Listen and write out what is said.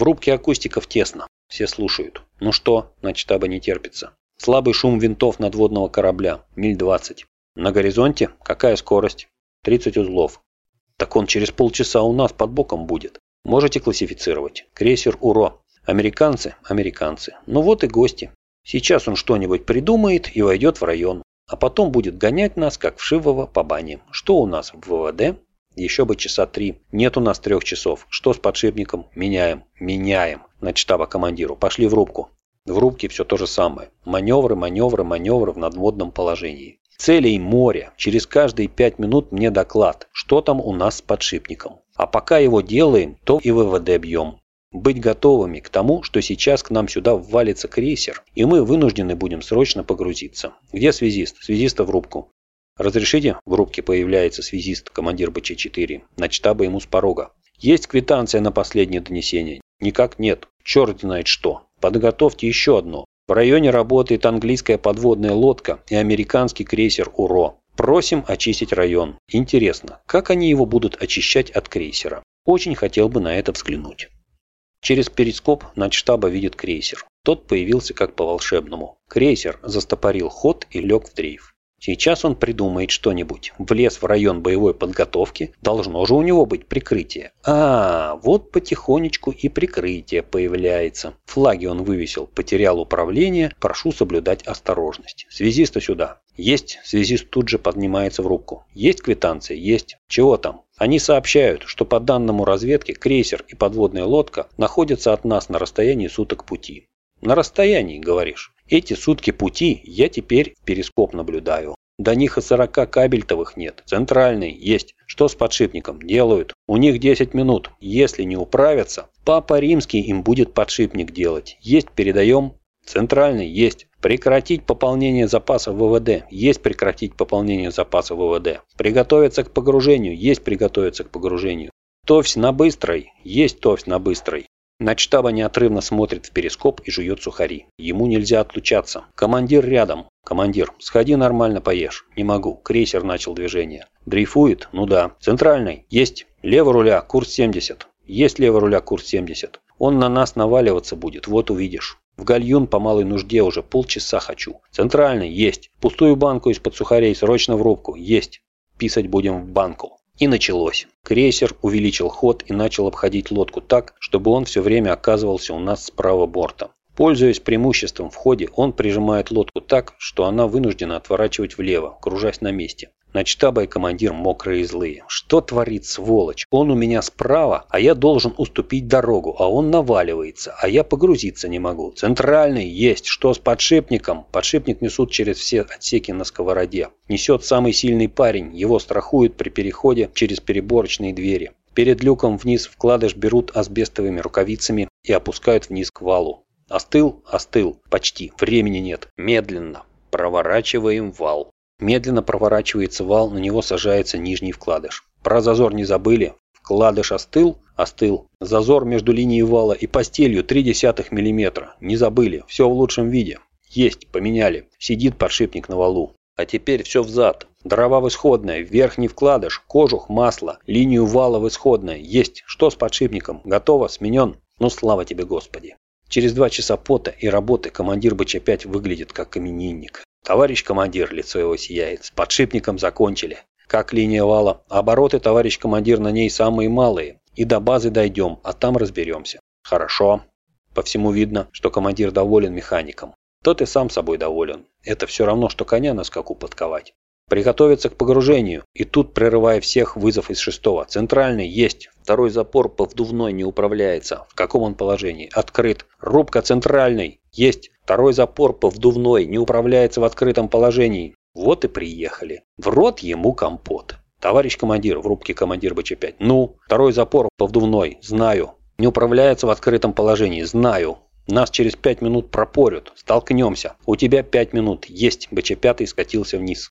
В рубке акустиков тесно. Все слушают. Ну что, на штаба не терпится. Слабый шум винтов надводного корабля. Миль 20. На горизонте какая скорость? 30 узлов. Так он через полчаса у нас под боком будет. Можете классифицировать. Крейсер УРО. Американцы? Американцы. Ну вот и гости. Сейчас он что-нибудь придумает и войдет в район. А потом будет гонять нас, как вшивого по бане. Что у нас в ВВД? Еще бы часа три. Нет у нас трех часов. Что с подшипником? Меняем. Меняем. На штаба командиру. Пошли в рубку. В рубке все то же самое. Маневры, маневры, маневры в надводном положении. Целей море. Через каждые пять минут мне доклад, что там у нас с подшипником. А пока его делаем, то и ВВД бьем. Быть готовыми к тому, что сейчас к нам сюда ввалится крейсер, и мы вынуждены будем срочно погрузиться. Где связист? Связиста в рубку. Разрешите? В рубке появляется связист, командир БЧ-4. Начтаба ему с порога. Есть квитанция на последнее донесение? Никак нет. Черт знает что. Подготовьте еще одно. В районе работает английская подводная лодка и американский крейсер «Уро». Просим очистить район. Интересно, как они его будут очищать от крейсера? Очень хотел бы на это взглянуть. Через перископ штаба видит крейсер. Тот появился как по волшебному. Крейсер застопорил ход и лег в дрейф. Сейчас он придумает что-нибудь. Влез в район боевой подготовки, должно же у него быть прикрытие. А, вот потихонечку и прикрытие появляется. Флаги он вывесил, потерял управление, прошу соблюдать осторожность. Связиста сюда. Есть, связист тут же поднимается в рубку. Есть квитанция? Есть. Чего там? Они сообщают, что по данному разведке крейсер и подводная лодка находятся от нас на расстоянии суток пути. На расстоянии, говоришь. Эти сутки пути я теперь в перископ наблюдаю. До них и 40 кабельтовых нет. Центральный есть. Что с подшипником? Делают. У них 10 минут. Если не управятся, папа римский им будет подшипник делать. Есть, передаем. Центральный есть. Прекратить пополнение запасов ВВД. Есть прекратить пополнение запасов ВВД. Приготовиться к погружению. Есть приготовиться к погружению. Товсь на быстрой. Есть товсь на быстрой. Начтаба неотрывно смотрит в перископ и жует сухари. Ему нельзя отлучаться. Командир рядом. Командир, сходи нормально поешь. Не могу. Крейсер начал движение. Дрейфует? Ну да. Центральный? Есть. Лево руля, курс 70. Есть лево руля, курс 70. Он на нас наваливаться будет, вот увидишь. В гальюн по малой нужде уже полчаса хочу. Центральный? Есть. Пустую банку из-под сухарей срочно в рубку. Есть. Писать будем в банку. И началось. Крейсер увеличил ход и начал обходить лодку так, чтобы он все время оказывался у нас справа борта. Пользуясь преимуществом в ходе, он прижимает лодку так, что она вынуждена отворачивать влево, кружась на месте. Начтаба и командир мокрые и злые. Что творит сволочь? Он у меня справа, а я должен уступить дорогу, а он наваливается, а я погрузиться не могу. Центральный есть. Что с подшипником? Подшипник несут через все отсеки на сковороде. Несет самый сильный парень, его страхуют при переходе через переборочные двери. Перед люком вниз вкладыш берут асбестовыми рукавицами и опускают вниз к валу. Остыл? Остыл. Почти. Времени нет. Медленно. Проворачиваем вал. Медленно проворачивается вал, на него сажается нижний вкладыш. Про зазор не забыли. Вкладыш остыл? Остыл. Зазор между линией вала и постелью 0,3 мм. Не забыли. Все в лучшем виде. Есть, поменяли. Сидит подшипник на валу. А теперь все взад. Дрова в исходное, верхний вкладыш, кожух, масло, линию вала в исходное. Есть. Что с подшипником? Готово? Сменен? Ну слава тебе, Господи. Через два часа пота и работы командир БЧ-5 выглядит как именинник. Товарищ командир, лицо его сияет. С подшипником закончили. Как линия вала? Обороты, товарищ командир, на ней самые малые. И до базы дойдем, а там разберемся. Хорошо. По всему видно, что командир доволен механиком. Тот и сам собой доволен. Это все равно, что коня на скаку подковать. Приготовиться к погружению. И тут, прерывая всех, вызов из шестого. Центральный есть. Второй запор по вдувной не управляется. В каком он положении? Открыт. Рубка центральный. Есть. Второй запор по вдувной не управляется в открытом положении. Вот и приехали. В рот ему компот. Товарищ командир, в рубке командир БЧ-5. Ну, второй запор по вдувной. Знаю. Не управляется в открытом положении. Знаю. Нас через пять минут пропорют. Столкнемся. У тебя пять минут. Есть. БЧ-5 скатился вниз.